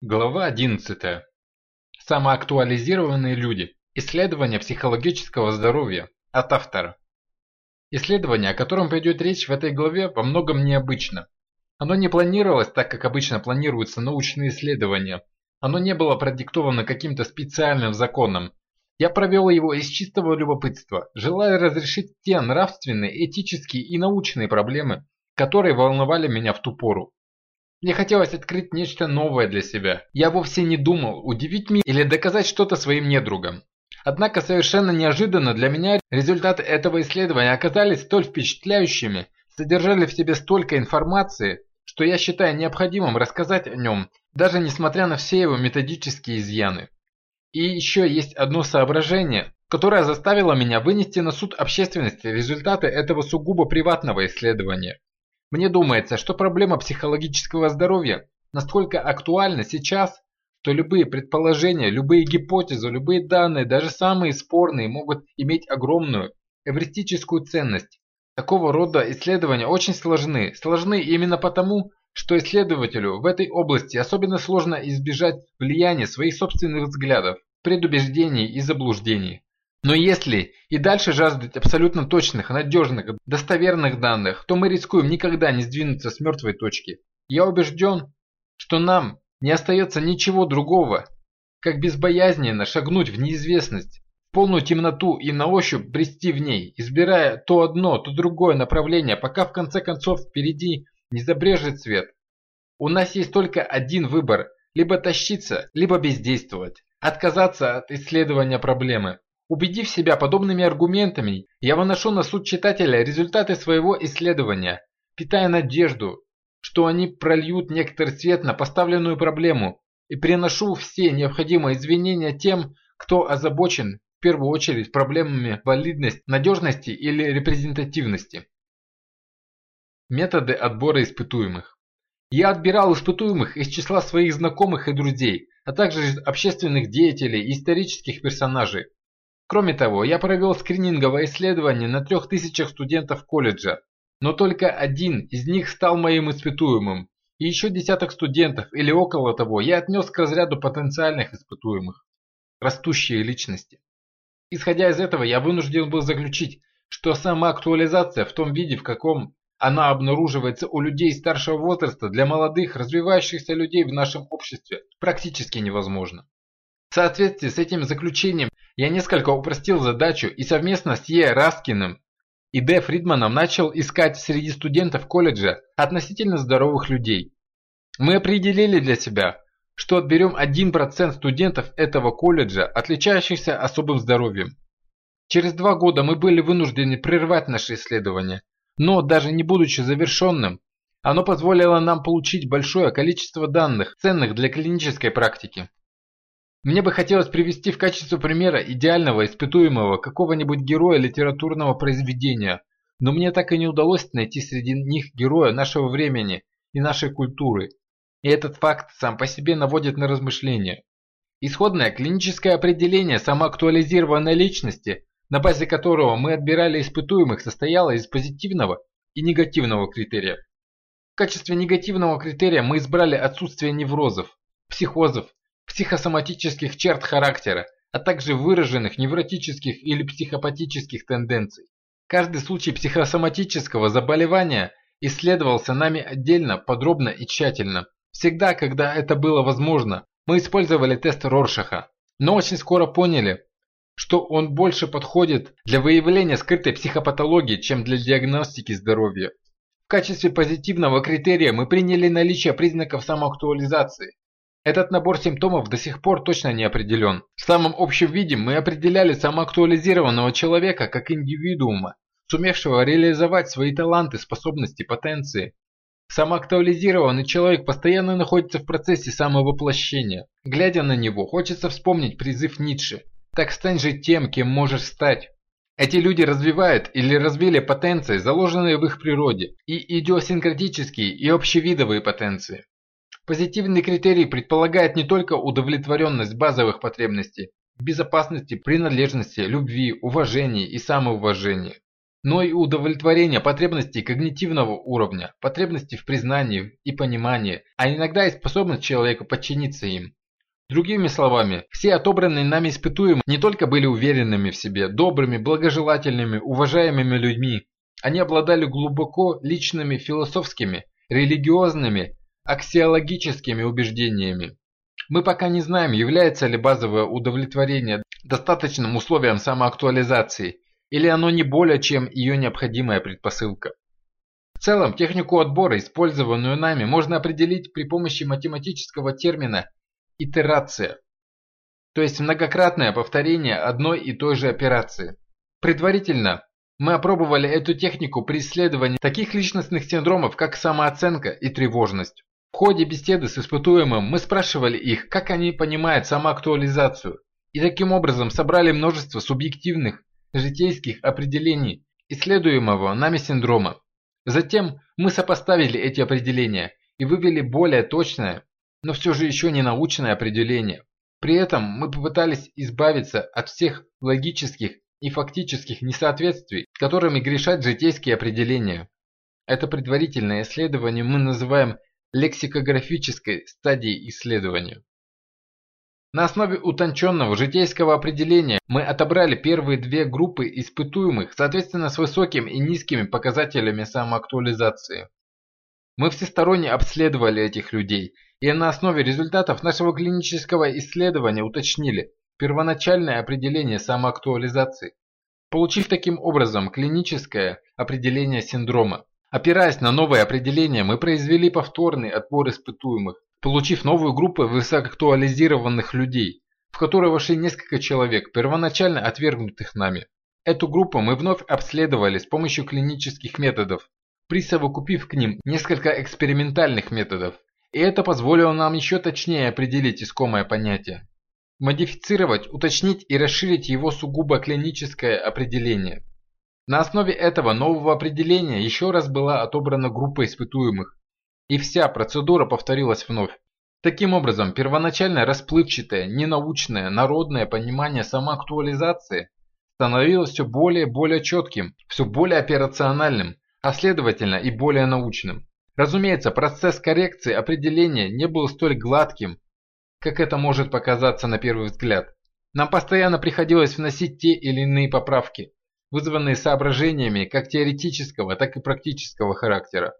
Глава 11. Самоактуализированные люди. Исследование психологического здоровья. От автора. Исследование, о котором пойдет речь в этой главе, во многом необычно. Оно не планировалось так, как обычно планируются научные исследования. Оно не было продиктовано каким-то специальным законом. Я провел его из чистого любопытства, желая разрешить те нравственные, этические и научные проблемы, которые волновали меня в ту пору. Мне хотелось открыть нечто новое для себя. Я вовсе не думал удивить мир или доказать что-то своим недругам. Однако совершенно неожиданно для меня результаты этого исследования оказались столь впечатляющими, содержали в себе столько информации, что я считаю необходимым рассказать о нем, даже несмотря на все его методические изъяны. И еще есть одно соображение, которое заставило меня вынести на суд общественности результаты этого сугубо приватного исследования. Мне думается, что проблема психологического здоровья настолько актуальна сейчас, что любые предположения, любые гипотезы, любые данные, даже самые спорные, могут иметь огромную эвристическую ценность. Такого рода исследования очень сложны. Сложны именно потому, что исследователю в этой области особенно сложно избежать влияния своих собственных взглядов, предубеждений и заблуждений. Но если и дальше жаждать абсолютно точных, надежных, достоверных данных, то мы рискуем никогда не сдвинуться с мертвой точки. Я убежден, что нам не остается ничего другого, как безбоязненно шагнуть в неизвестность, в полную темноту и на ощупь брести в ней, избирая то одно, то другое направление, пока в конце концов впереди не забрежет свет. У нас есть только один выбор – либо тащиться, либо бездействовать, отказаться от исследования проблемы. Убедив себя подобными аргументами, я выношу на суд читателя результаты своего исследования, питая надежду, что они прольют некоторый свет на поставленную проблему и приношу все необходимые извинения тем, кто озабочен в первую очередь проблемами валидности, надежности или репрезентативности. Методы отбора испытуемых. Я отбирал испытуемых из числа своих знакомых и друзей, а также общественных деятелей и исторических персонажей, Кроме того, я провел скрининговое исследование на трех тысячах студентов колледжа, но только один из них стал моим испытуемым, и еще десяток студентов или около того я отнес к разряду потенциальных испытуемых. Растущие личности. Исходя из этого, я вынужден был заключить, что сама актуализация в том виде, в каком она обнаруживается у людей старшего возраста для молодых, развивающихся людей в нашем обществе, практически невозможна. В соответствии с этим заключением я несколько упростил задачу и совместно с Е. Раскиным и Д. Фридманом начал искать среди студентов колледжа относительно здоровых людей. Мы определили для себя, что отберем 1% студентов этого колледжа, отличающихся особым здоровьем. Через два года мы были вынуждены прервать наше исследование, но даже не будучи завершенным, оно позволило нам получить большое количество данных, ценных для клинической практики. Мне бы хотелось привести в качестве примера идеального испытуемого какого-нибудь героя литературного произведения, но мне так и не удалось найти среди них героя нашего времени и нашей культуры. И этот факт сам по себе наводит на размышления. Исходное клиническое определение самоактуализированной личности, на базе которого мы отбирали испытуемых, состояло из позитивного и негативного критерия. В качестве негативного критерия мы избрали отсутствие неврозов, психозов, психосоматических черт характера, а также выраженных невротических или психопатических тенденций. Каждый случай психосоматического заболевания исследовался нами отдельно, подробно и тщательно. Всегда, когда это было возможно, мы использовали тест Роршаха, но очень скоро поняли, что он больше подходит для выявления скрытой психопатологии, чем для диагностики здоровья. В качестве позитивного критерия мы приняли наличие признаков самоактуализации, этот набор симптомов до сих пор точно не определен. В самом общем виде мы определяли самоактуализированного человека как индивидуума, сумевшего реализовать свои таланты, способности, потенции. Самоактуализированный человек постоянно находится в процессе самовоплощения. Глядя на него, хочется вспомнить призыв Ницше. Так стань же тем, кем можешь стать. Эти люди развивают или развили потенции, заложенные в их природе, и идиосинкратические и общевидовые потенции. Позитивный критерий предполагает не только удовлетворенность базовых потребностей – безопасности, принадлежности, любви, уважении и самоуважении. но и удовлетворение потребностей когнитивного уровня, потребностей в признании и понимании, а иногда и способность человека подчиниться им. Другими словами, все отобранные нами испытуемые не только были уверенными в себе, добрыми, благожелательными, уважаемыми людьми, они обладали глубоко личными философскими, религиозными, аксиологическими убеждениями. Мы пока не знаем, является ли базовое удовлетворение достаточным условием самоактуализации, или оно не более чем ее необходимая предпосылка. В целом, технику отбора, использованную нами, можно определить при помощи математического термина «итерация», то есть многократное повторение одной и той же операции. Предварительно мы опробовали эту технику при исследовании таких личностных синдромов, как самооценка и тревожность. Ходе беседы с испытуемым мы спрашивали их, как они понимают самоактуализацию, и таким образом собрали множество субъективных житейских определений исследуемого нами синдрома. Затем мы сопоставили эти определения и вывели более точное, но все же еще не научное определение. При этом мы попытались избавиться от всех логических и фактических несоответствий, которыми грешат житейские определения. Это предварительное исследование мы называем лексикографической стадией исследования. На основе утонченного житейского определения мы отобрали первые две группы испытуемых, соответственно с высокими и низкими показателями самоактуализации. Мы всесторонне обследовали этих людей и на основе результатов нашего клинического исследования уточнили первоначальное определение самоактуализации, получив таким образом клиническое определение синдрома. Опираясь на новое определение, мы произвели повторный отбор испытуемых, получив новую группу высокоактуализированных людей, в которую вошли несколько человек, первоначально отвергнутых нами. Эту группу мы вновь обследовали с помощью клинических методов, присовокупив к ним несколько экспериментальных методов, и это позволило нам еще точнее определить искомое понятие. Модифицировать, уточнить и расширить его сугубо клиническое определение. На основе этого нового определения еще раз была отобрана группа испытуемых, и вся процедура повторилась вновь. Таким образом, первоначальное расплывчатое, ненаучное, народное понимание самоактуализации становилось все более и более четким, все более операциональным, а следовательно и более научным. Разумеется, процесс коррекции определения не был столь гладким, как это может показаться на первый взгляд. Нам постоянно приходилось вносить те или иные поправки, вызванные соображениями как теоретического, так и практического характера.